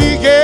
you,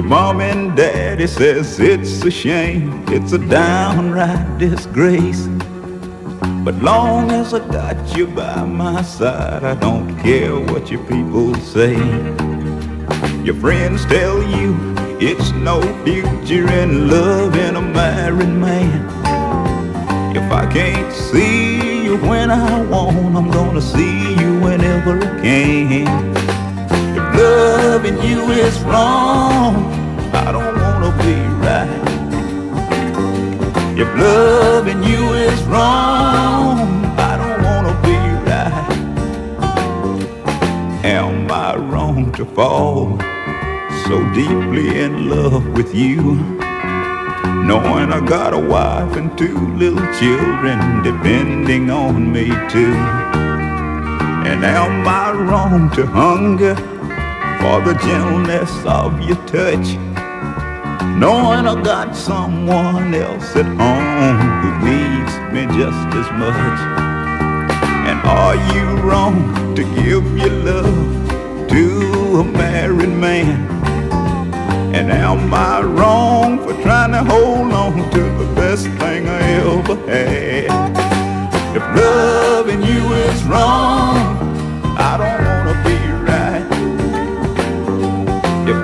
Your mom and daddy says it's a shame, it's a downright disgrace. But long as I got you by my side, I don't care what your people say. Your friends tell you it's no future in loving a married man. If I can't see you when I want, I'm gonna see you whenever I can. Loving you is wrong, I don't wanna be right. If loving you is wrong, I don't wanna be right. Am I wrong to fall so deeply in love with you? Knowing I got a wife and two little children depending on me too. And am I wrong to hunger for the gentleness of your touch? Knowing I got someone else at home who needs me just as much. And are you wrong to give your love to a married man? And am I wrong for trying to hold on to the best thing I ever had? If loving you is wrong, I don't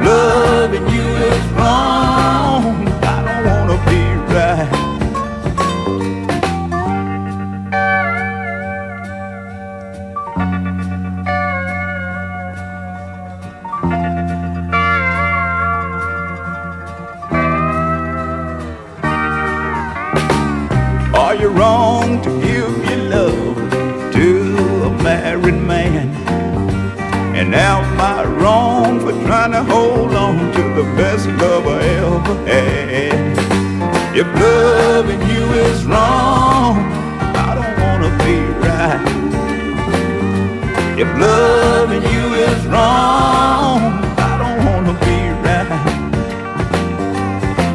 loving you is wrong, wrong for trying to hold on to the best love I ever had? If loving you is wrong, I don't wanna be right. If loving you is wrong, I don't wanna be right.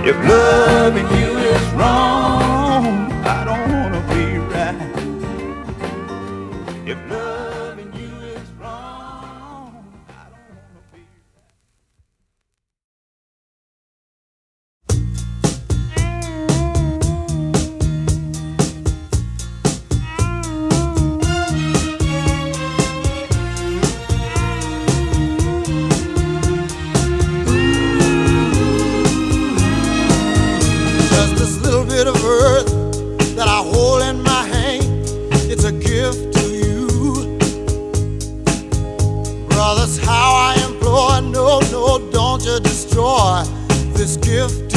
If loving you is wrong, gift to you. Brothers, how I implore, no, no, don't you destroy this gift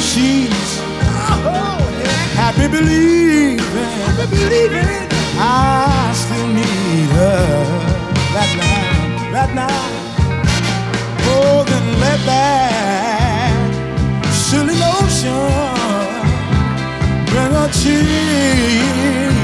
she's oh, happy believing. I still need her right now, right now. Oh, then let that silly notion bring a tear.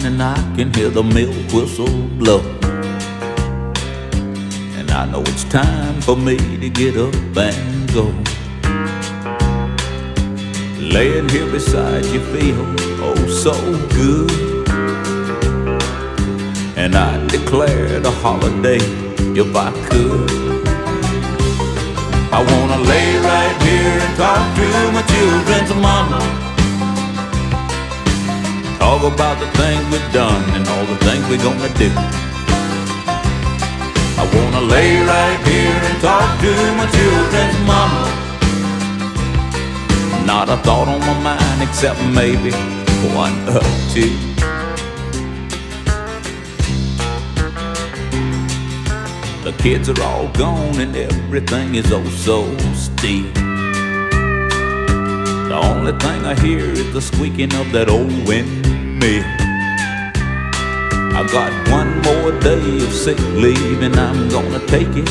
morning and I can hear the milk whistle blow. And I know it's time for me to get up and go. Laying here beside you feels oh so good. And I'd declare the a holiday if I could. I wanna lay right here and talk to my children's mama. Talk about the things we've done and all the things we're gonna do. I wanna lay right here and talk to my children's mama. Not a thought on my mind except maybe one or two. The kids are all gone and everything is oh so steep. The only thing I hear is the squeaking of that old wind windmill. I got one more day of sick leave and I'm gonna take it.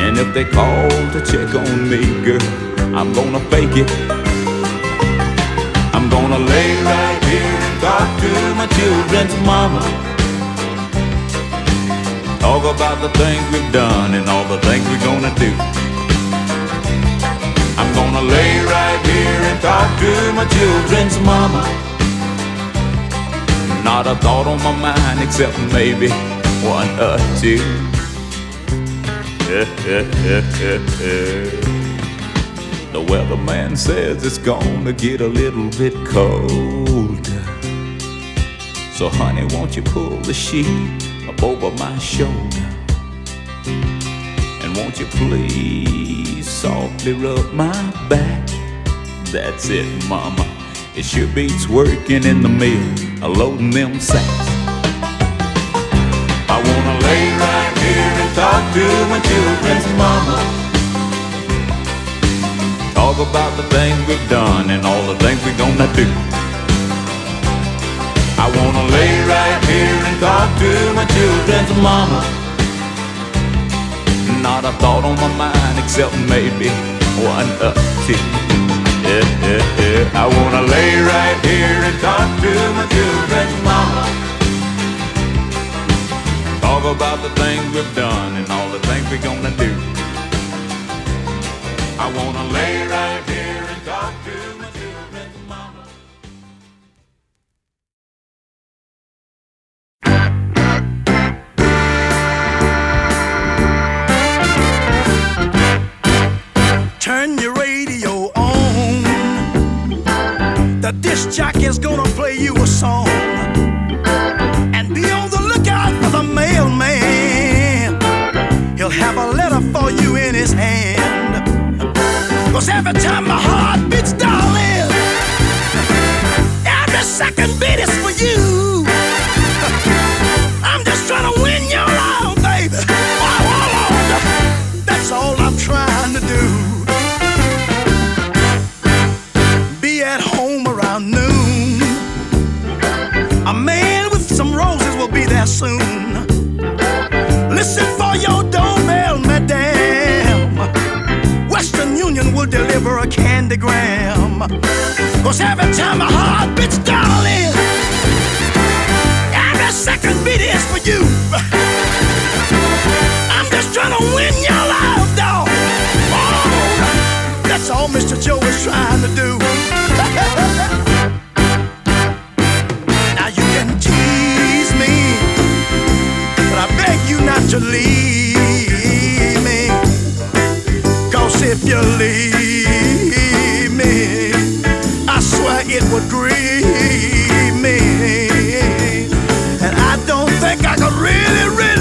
And if they call to check on me, girl, I'm gonna fake it. I'm gonna lay right here and talk to my children's mama. Talk about the things we've done and all the things we're gonna do. Gonna lay right here and talk to my children's mama. Not a thought on my mind except maybe one or two. the weatherman says it's gonna get a little bit cold. So honey, won't you pull the sheet up over my shoulder. And won't you please softly rub my back? That's it, mama. It sure beats working in the mill, loading them sacks. I wanna lay right here and talk to my children's mama. Talk about the things we've done and all the things we're gonna do. I wanna lay right here and talk to my children's mama. Not a thought on my mind except maybe one two. Yeah, yeah, yeah. I wanna lay right here and talk to my children's mama. Talk about the things we've done and all the things we're gonna do. I wanna lay right here disc jockey's gonna play you a song. And be on the lookout for the mailman. He'll have a letter for you in his hand. Cause every time my heart beats, darling, every second beat is for you. Deliver a candygram. Cause every time my heart beats, darling, every second beat is for you. I'm just trying to win your love, dog. Oh, that's all Mr. Joe is trying to do. Now you can tease me, but I beg you not to leave leave me, I swear it would grieve me. And I don't think I could really, really,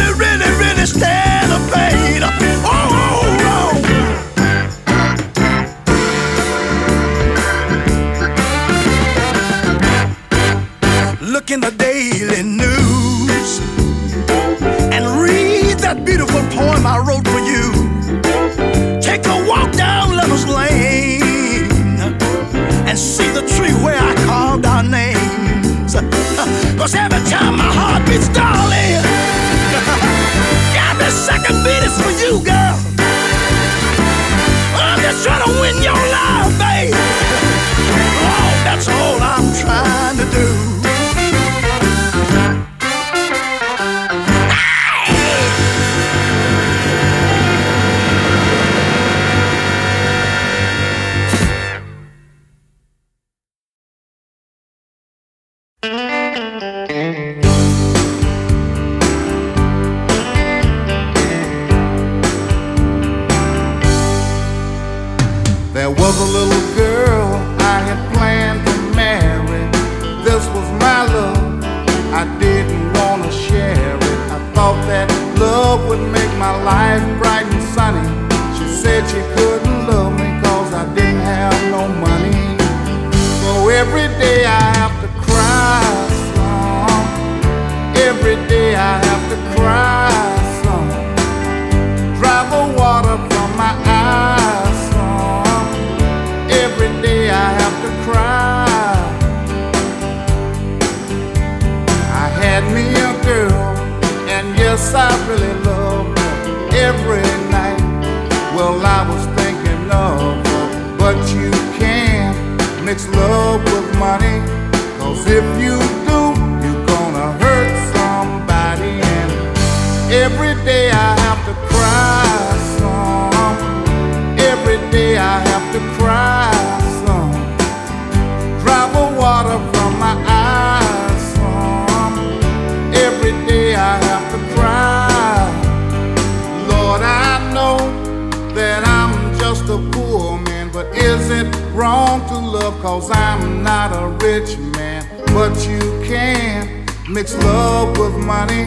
to love, cause I'm not a rich man. But you can mix love with money,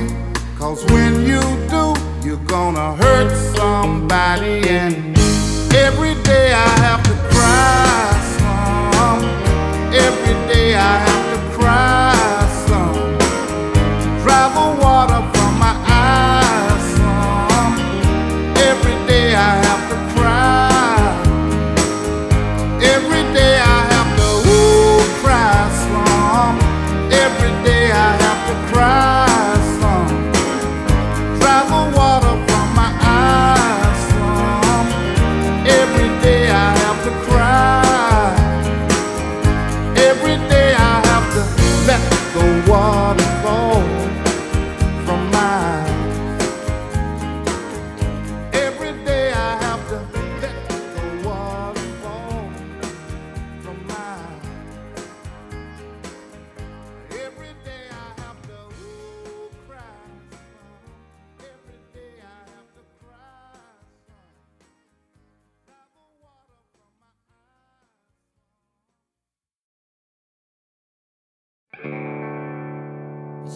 cause when you do, you're gonna hurt somebody. And every day I have to cry some, every day I have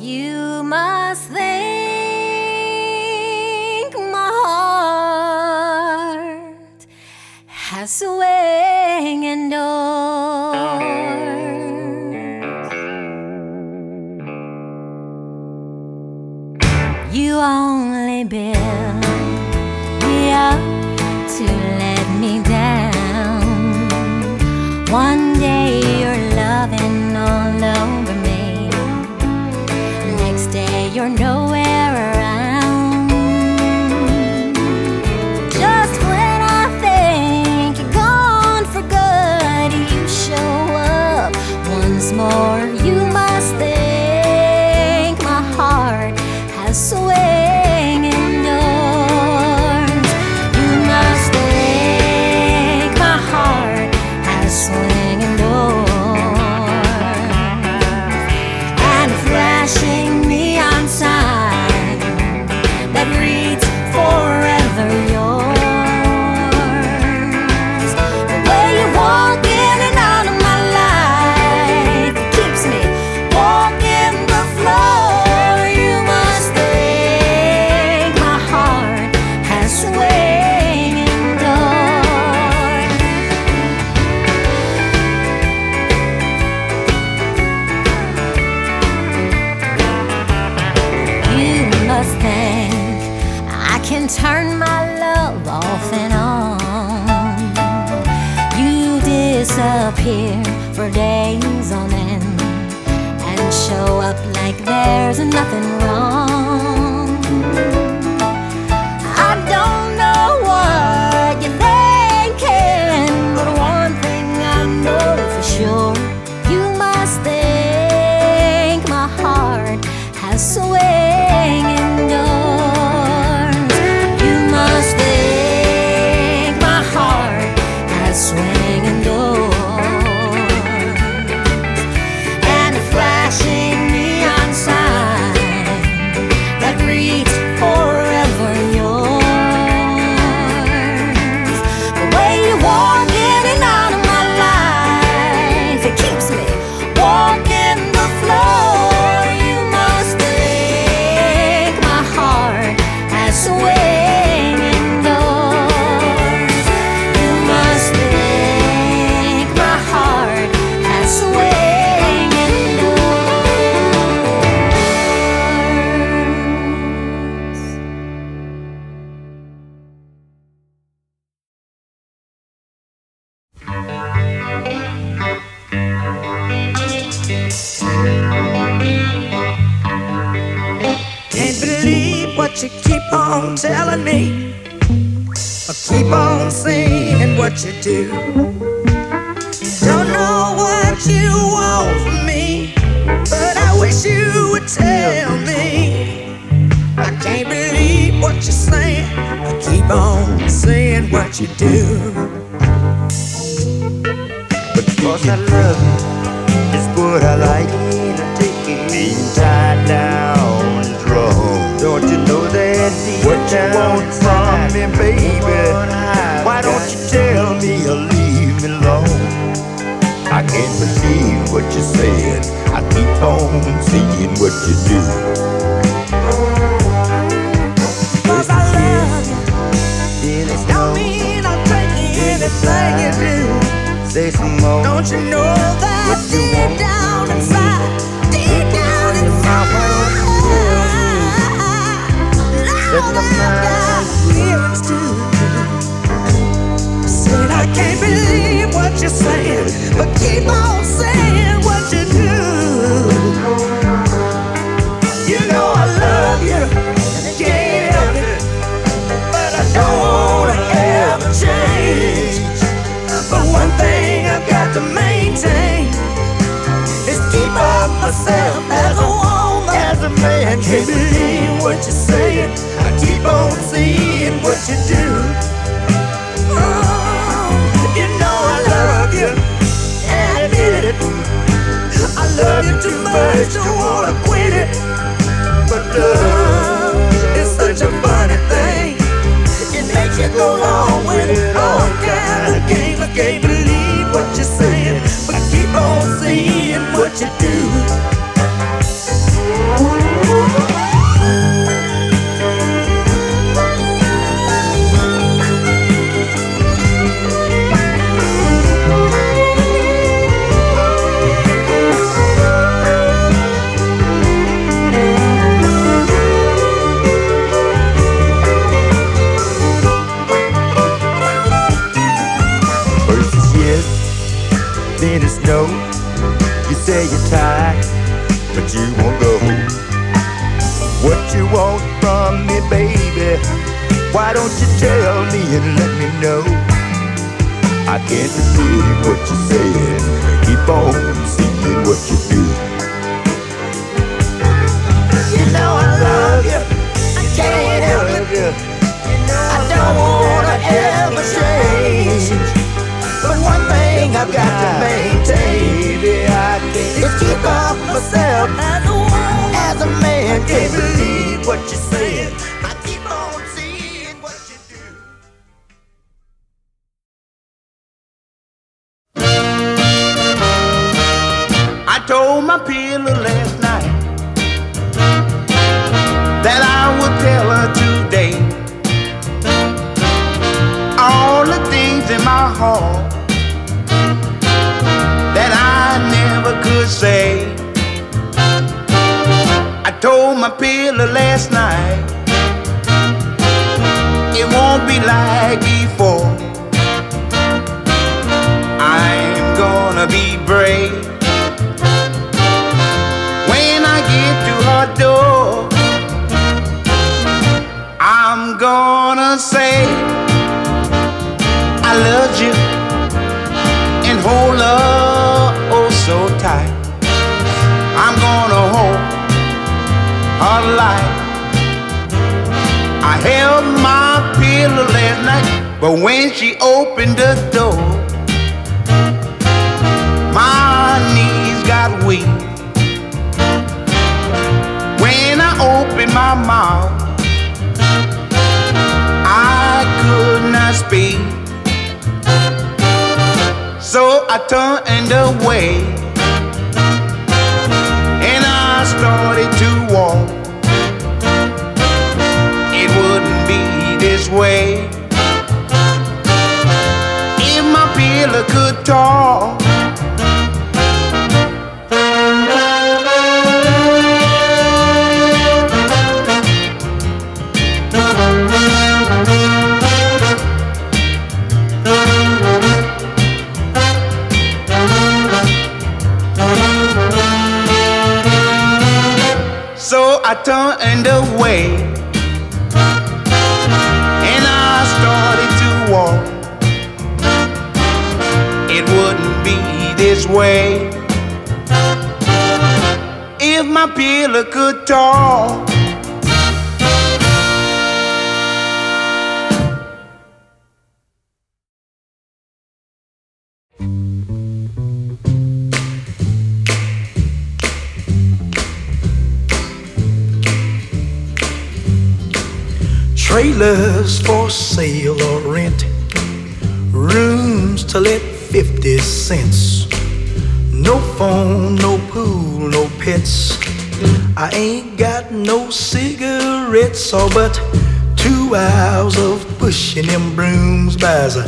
You must think my heart has way. still Can't believe what you're saying. I keep on seeing what you do. Oh, you know I love you, admit it. I love you too much to wanna quit it. But uh, love is such a funny thing. It makes you go along with all kind of games. I can't believe what you're saying, but keep on seeing tell me and let me know? I can't believe what you're saying. Keep on seeing what you do. You know I love you. I can't help it. I don't wanna ever change. But one thing I've got to maintain Baby, I can't is keep up myself as a woman, as a man. Can't believe what you're saying. Gonna be brave when I get to her door. I'm gonna say I love you and hold her oh so tight. I'm gonna hold her light. I held my pillow last night, but when she opened the door, weak. When I opened my mouth, I could not speak. So I turned away and I started to walk. It wouldn't be this way if my pillow could talk. I turned away and I started to walk. It wouldn't be this way if my pillow could talk. For sale or rent, rooms to let 50 cents. No phone, no pool, no pets. I ain't got no cigarettes, oh, but two hours of pushing them brooms buys a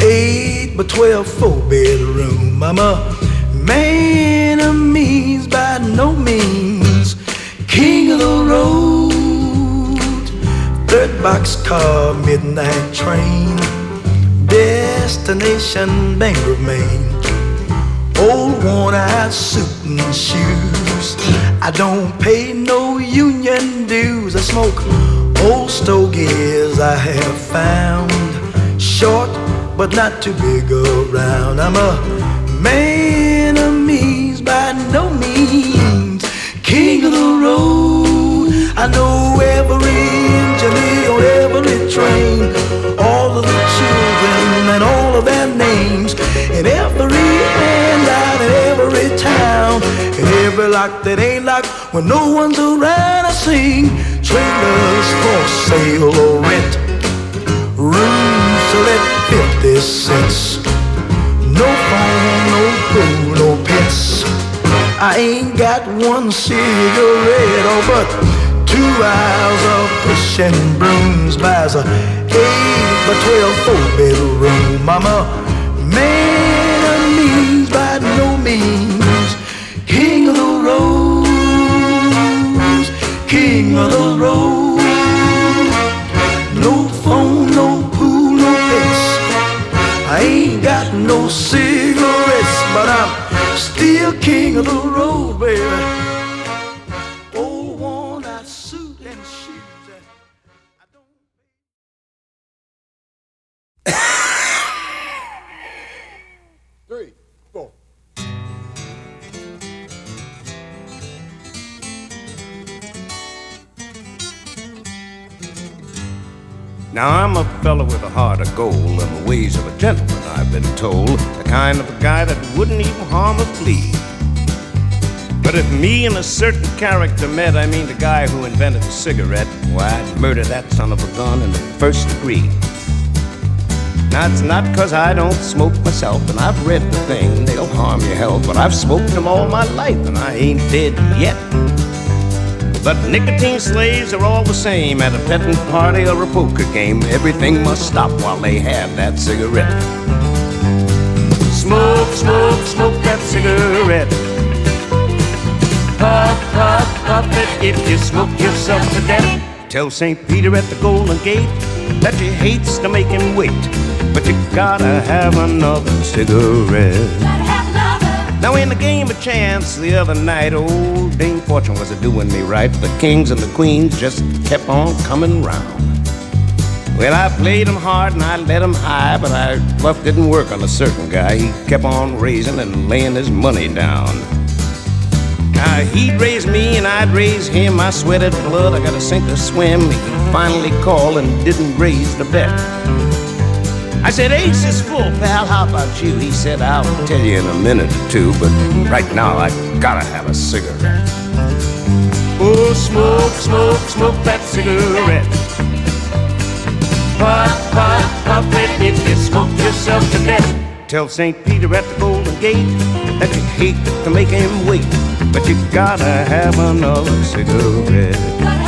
eight by twelve four bedroom. I'm a man of means by no means, Third boxcar, midnight train, destination Bangor, Maine. Old worn out suit and shoes. I don't pay no union dues. I smoke old stogies I have found. Short but not too big around. I'm a man of means by no means. King of the road. I know every engineer on every train. All of the children and all of their names. In every handout in every town. In every lock that ain't locked when no one's around. I sing trailers for sale or rent. Rooms let 50 cents. No phone, no pool, no pets. I ain't got one cigarette, oh, but two hours of pushing brooms buys a eight by twelve four bedroom. I'm a man of means by no means, king of the roads, king of the road. No phone, no pool, no pets. I ain't got no cigarettes, but I'm still king of the road, baby. Now I'm a fella with a heart of gold and the ways of a gentleman, I've been told. The kind of a guy that wouldn't even harm a flea. But if me and a certain character met, I mean the guy who invented the cigarette, why I'd murder that son of a gun in the first degree. Now it's not 'cause I don't smoke myself, and I've read the thing, they'll harm your health, but I've smoked them all my life, and I ain't dead yet. But nicotine slaves are all the same at a petting party or a poker game. Everything must stop while they have that cigarette. Smoke, smoke, smoke that cigarette. Puff, puff, puff it if you smoke yourself to death. Tell St. Peter at the Golden Gate that you hates to make him wait, but you gotta have another cigarette. Now in the game of chance the other night, old Dame Fortune was a doing me right. The kings and the queens just kept on coming round. Well, I played him hard and I let him high, but I bluff didn't work on a certain guy. He kept on raising and laying his money down. Now he'd raise me and I'd raise him. I sweated blood, I got to sink or swim. He finally called and didn't raise the bet. I said, Ace is full, pal. How about you? He said, I'll tell you in a minute or two, but right now I gotta have a cigarette. Oh, smoke, smoke, smoke that cigarette. Puff, puff, puff it if you smoke yourself to death. Tell St. Peter at the Golden Gate that you hate to make him wait, but you gotta have another cigarette.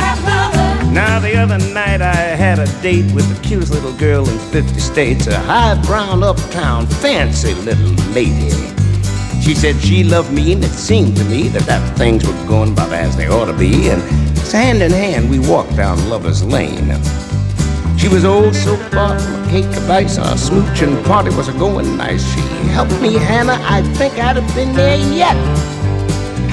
Now the other night I had a date with the cutest little girl in 50 states, a high brown uptown fancy little lady. She said she loved me and it seemed to me that, that things were going about as they ought to be and hand in hand we walked down Lover's Lane. She was oh so far from a cake of ice, our smooching party was a going nice. She helped me, Hannah, I think I'd have been there yet.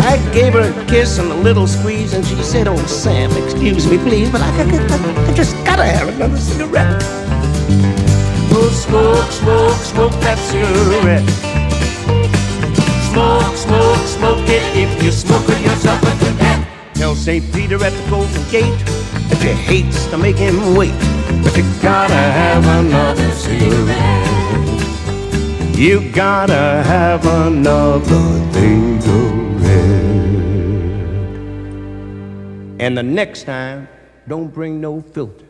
I gave her a kiss and a little squeeze, and she said, Oh, Sam, excuse me, please, but I, I, I, just gotta have another cigarette. Oh, smoke, smoke, smoke that cigarette. Smoke, smoke, smoke it if you're smoking yourself death. Tell St. Peter at the Golden Gate that you hates to make him wait, but you gotta have another cigarette. You gotta have another cigarette. And the next time, don't bring no filter.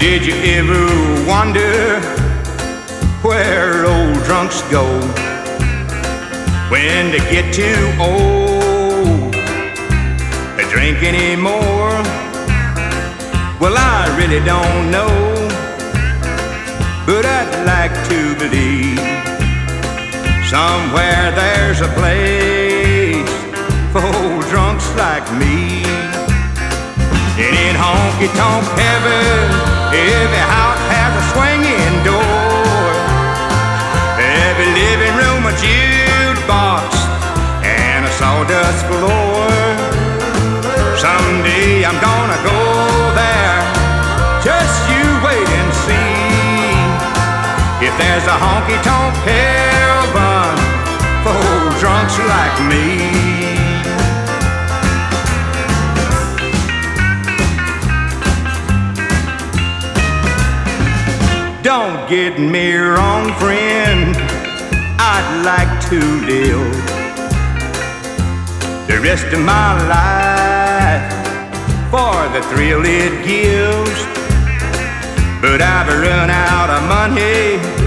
Did you ever wonder where old drunks go when they get too old? They drink anymore. Well, I really don't know, but I'd like to believe somewhere there's a place for old drunks like me. And in honky tonk heaven, Every house has a swinging door. Every living room a jukebox and a sawdust floor. Someday I'm gonna go there's a honky tonk heaven for drunks like me. Don't get me wrong, friend. I'd like to live the rest of my life for the thrill it gives. But I've run out of money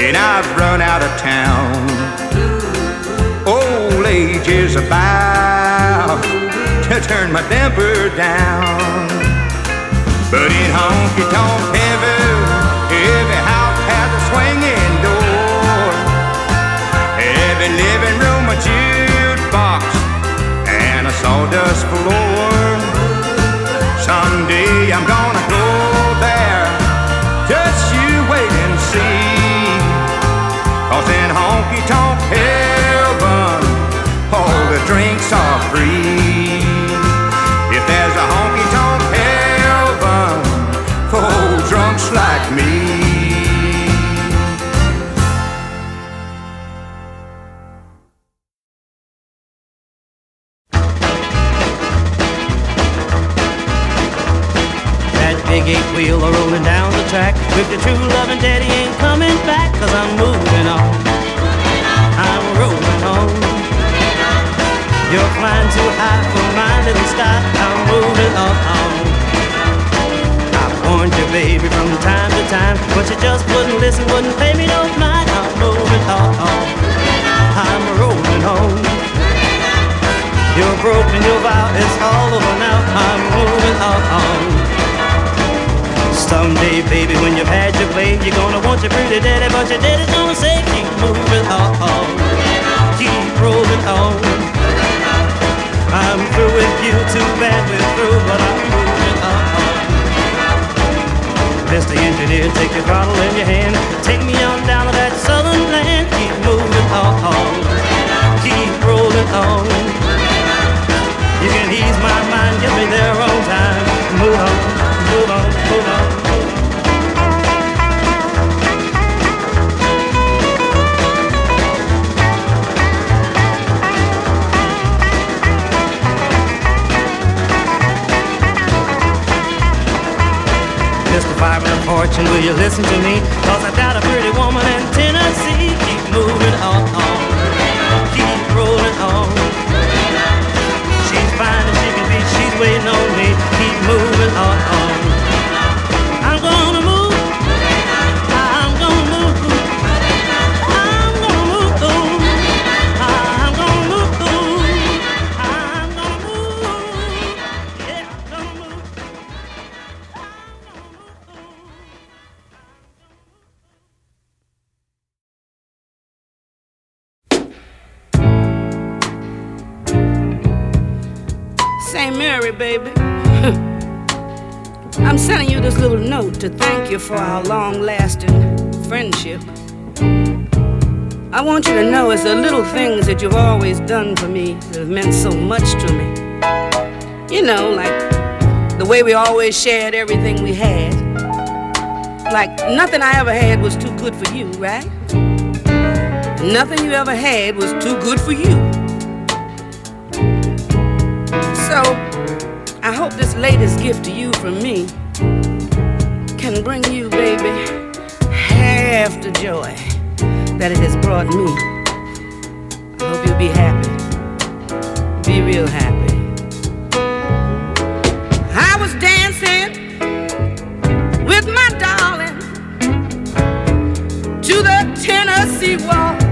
and I've run out of town. Old age is about to turn my temper down. But in honky tonk heaven, Every house has a swinging door. Every living room a jukebox and a sawdust floor. Someday I'm gonna honky tonk heaven, all the drinks are free. Baby. I'm sending you this little note to thank you for our long lasting friendship. I want you to know it's the little things that you've always done for me that have meant so much to me. You know, like the way we always shared everything we had. Like nothing I ever had was too good for you, right? Nothing you ever had was too good for you. So I hope this latest gift to you from me can bring you, baby, half the joy that it has brought me. I hope you'll be happy. Be real happy. I was dancing with my darling to the Tennessee waltz.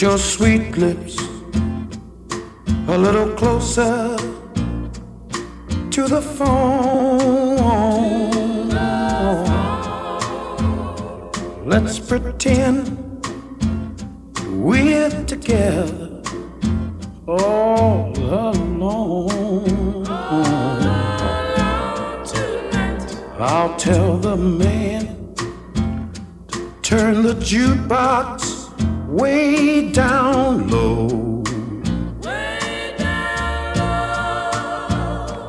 Your sweet lips a little closer to the phone. Let's pretend we're together all alone. I'll tell the man to turn the jukebox way down low.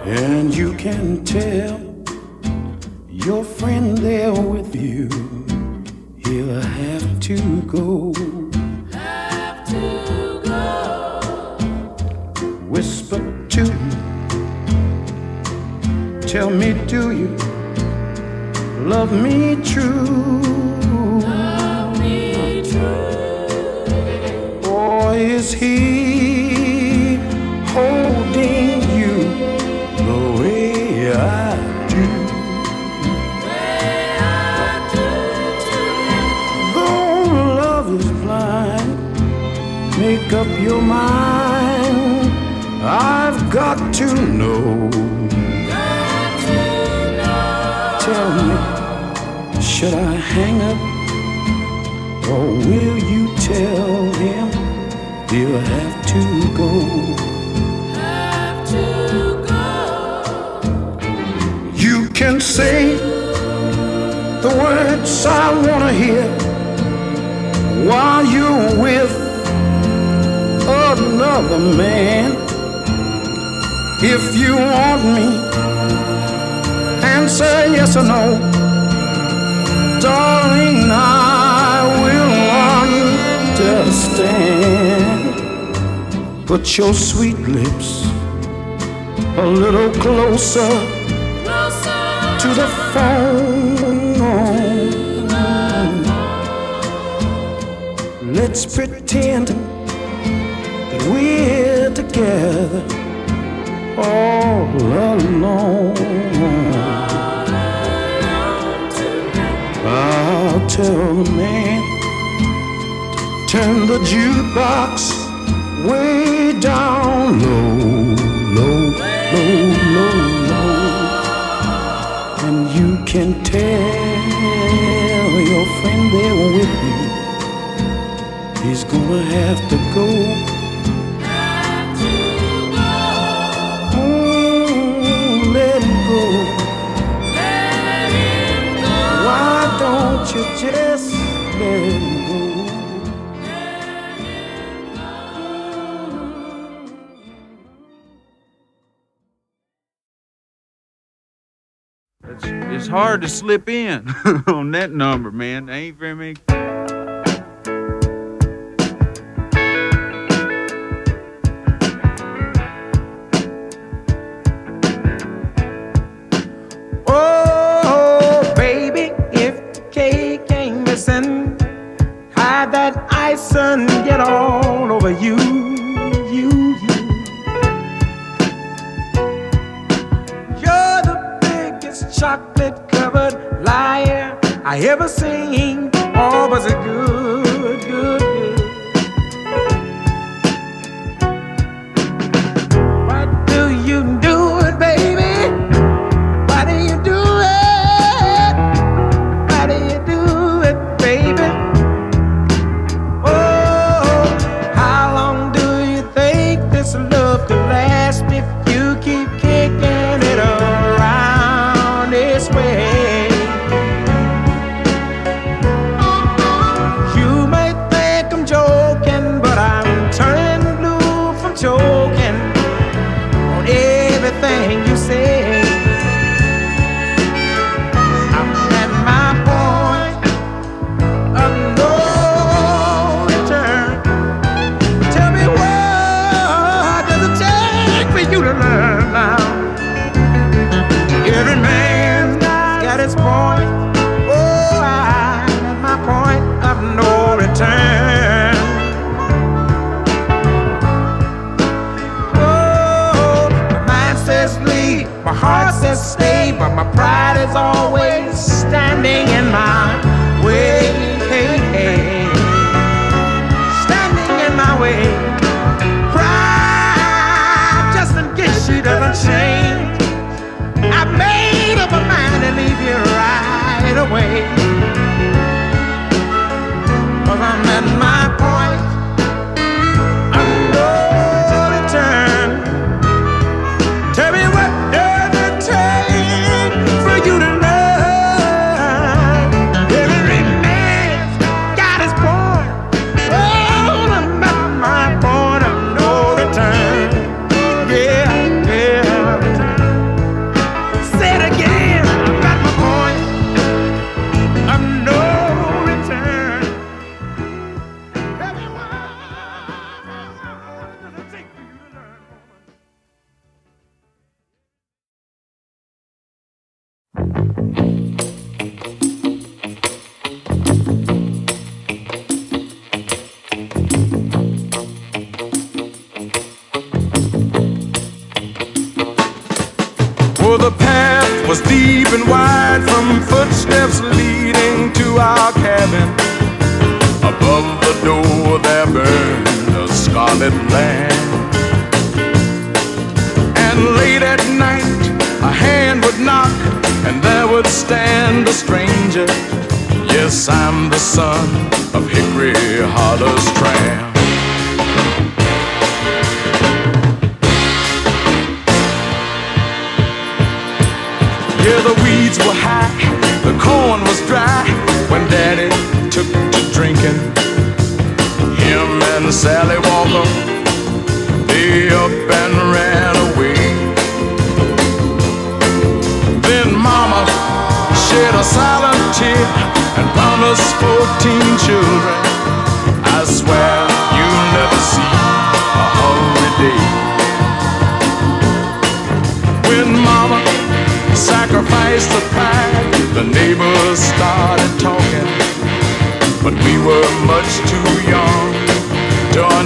And you can tell your friend there with you, he'll have to go. Whisper to me, tell me, do you love me true? Is he holding you the way I do? Though love is blind, make up your mind. I've got to know. Tell me, should I hang up? Or will you tell he'll have to go? You can say the words I wanna hear while you're with another man. If you want me, answer yes or no. Darling, I will understand. Put your sweet lips a little closer, to the phone. Let's pretend that we're together all alone. I'll tell the man to turn the jukebox way down low, low, low, low, low. And you can tell your friend there with you, he's gonna have to go. Hard to slip in on that number, man. There ain't very many. Oh, baby, if cake ain't missing, hide that ice and get all over you, you, you. You're the biggest chocolate covered liar I ever seen. Oh, was it good, good, good?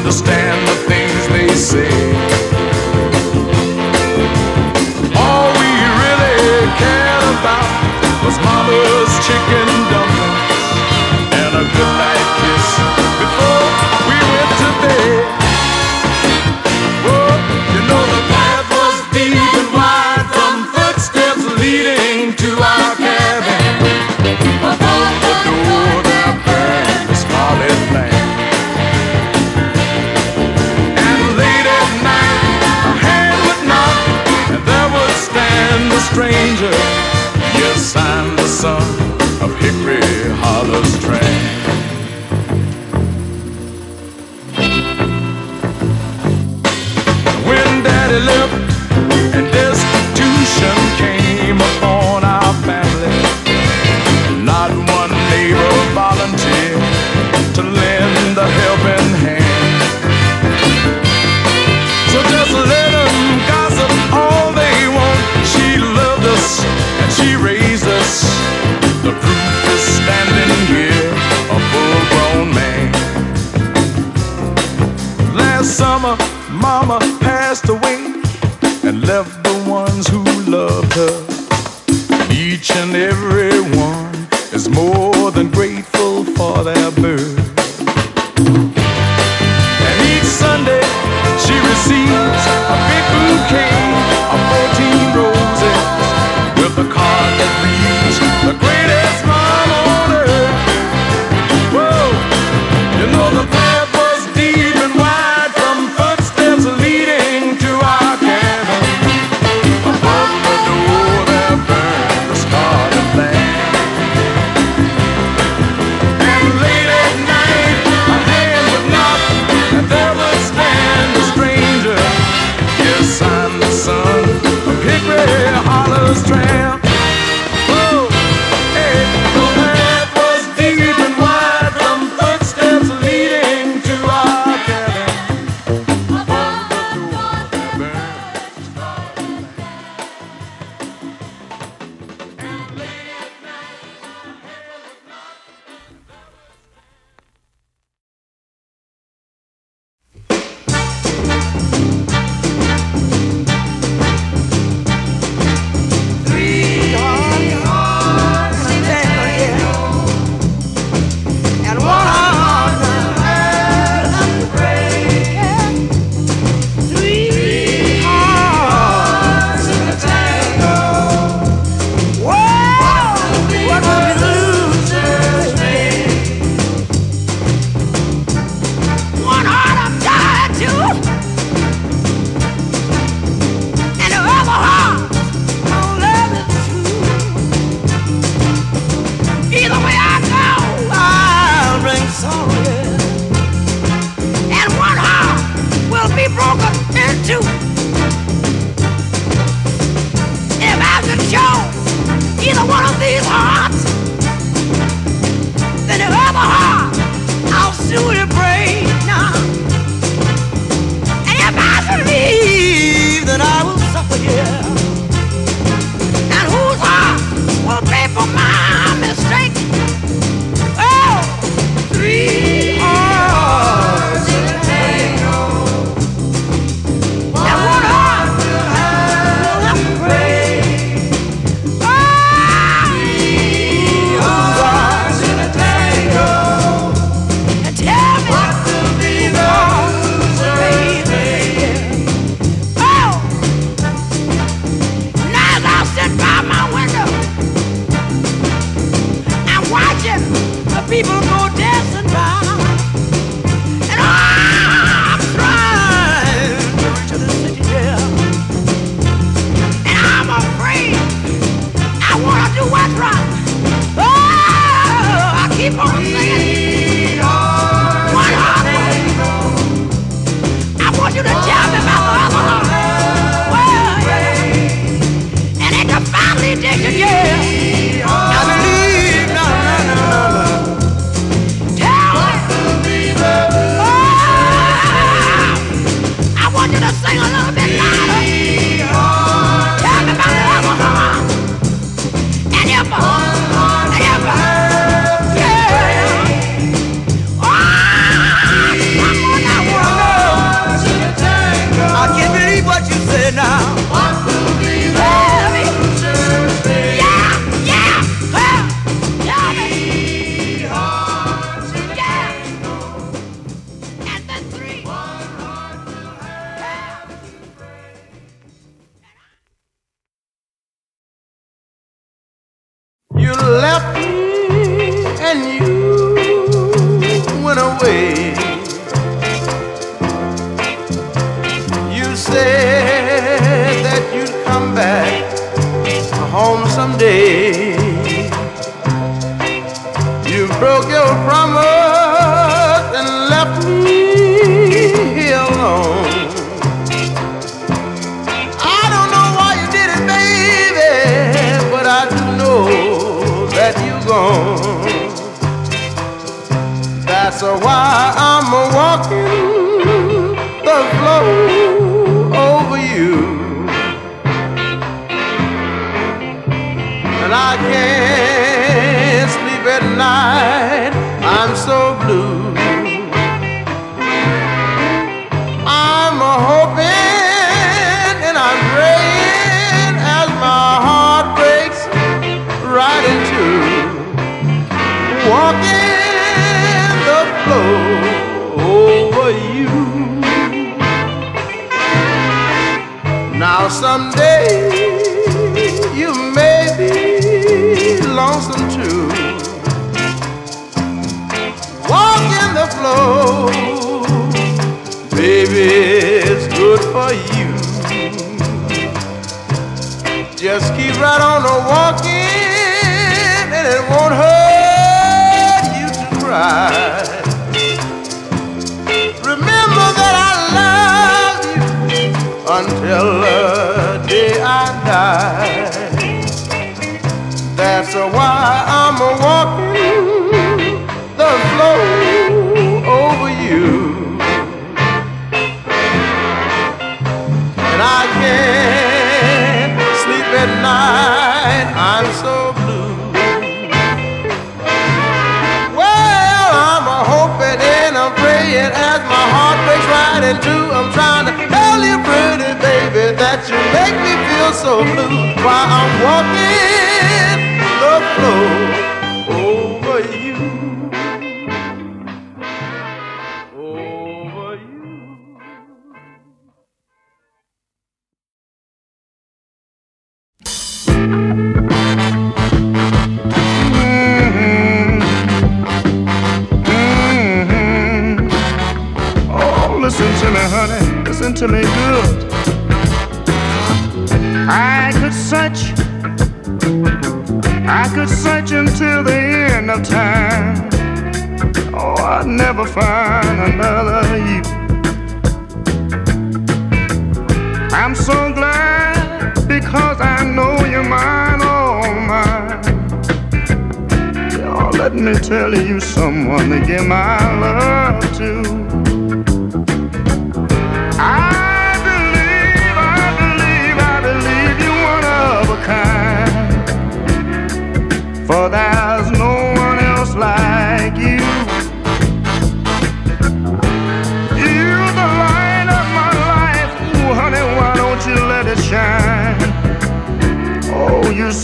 Understand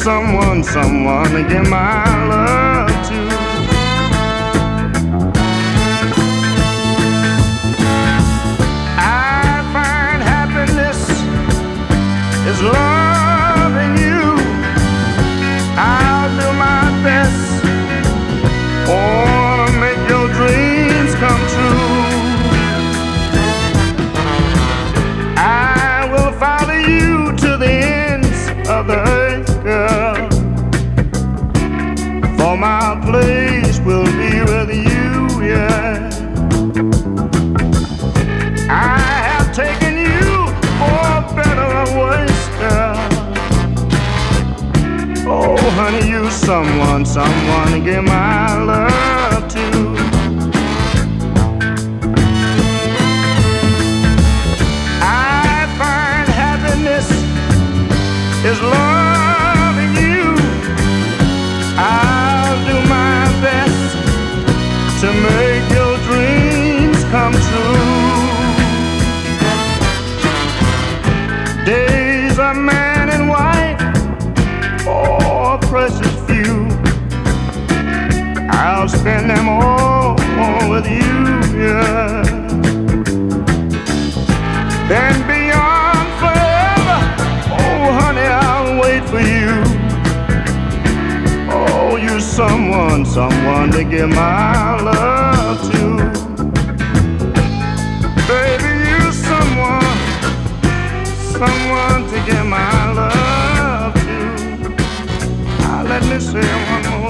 someone, someone to give my love to. someone, someone to give my love. with you, yeah. And beyond forever, oh honey, I'll wait for you. Oh, you're someone, someone to give my love to. Baby, you're someone, someone to give my love to. Now let me say one more.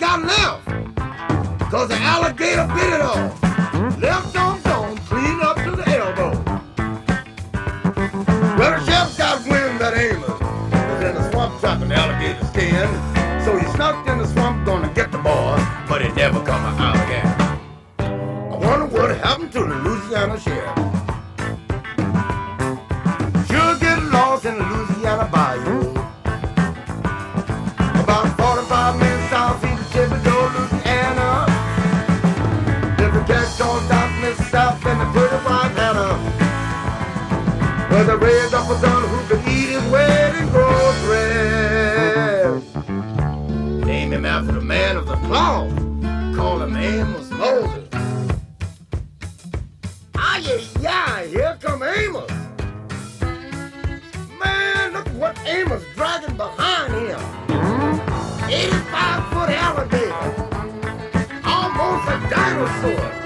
Got left. Cause the alligator bit it off. Left on bone, clean up to the elbow. Well, the sheriff got wind that Amos was in the swamp trapping alligator skin. So he snuck in the swamp gonna get the boy, but he never come out again. I wonder what happened to the Louisiana sheriff. Raised up a son who could eat his wedding groceries. Name him after the man of the cloth. Call him Amos Moses. Ah, yeah, yeah, here come Amos. Man, look what Amos dragging behind him. 85 foot alligator. Almost a dinosaur.